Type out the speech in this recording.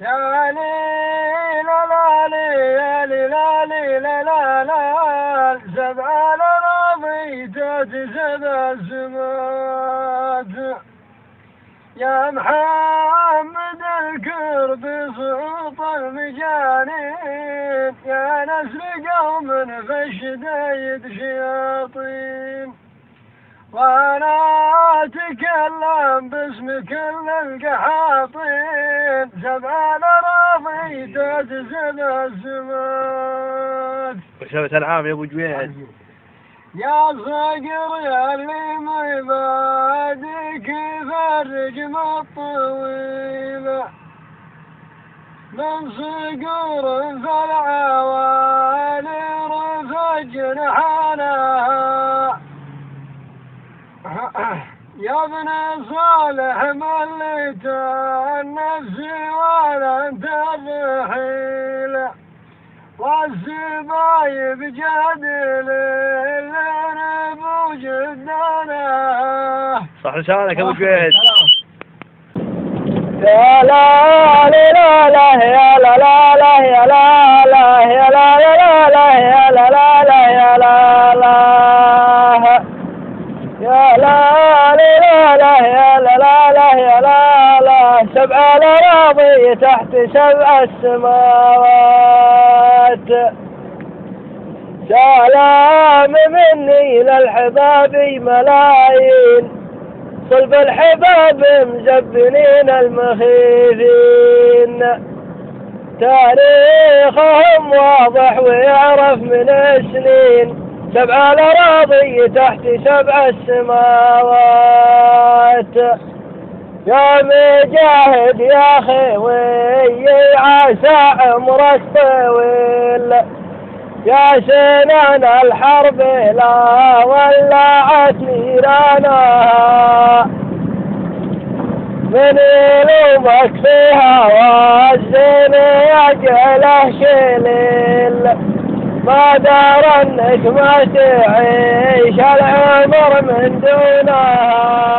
يا ليل لا ليل لا ليل لا لا سبع الأراضي تتسد السمات يا محمد الكرب صوت المجانين يا نسل قوم الشدايد شياطين. وأنا اتكلم باسم كل القحاطين سبع الاراضي تجسد السمات وشبت العام يا أبو جويد. يا صقر يا اللي ما يباديك فرج الطويلة من صقور فالعوالي رفع جنحانها يا ابن صالح مليت النفس ولا انت الرحيل والزبايب جادل اللي بوجدنا صح لسانك يا ابو جويد يا لا لا لا يا لا لا لا يا لا لا يا لا لا سبع الأراضي تحت سبع السماوات. سلام مني للحباب ملايين. صلب الحباب مزبنين المخيفين. تاريخهم واضح ويعرف من السنين. سبع الأراضي تحت سبع السماوات. يا مجاهد يا خوي عسى عمرك طويل يا سنان الحرب لا ولعت نيرانها من يلومك فيها والزين يجعله شليل. ما دار انك ما تعيش العمر من دونها.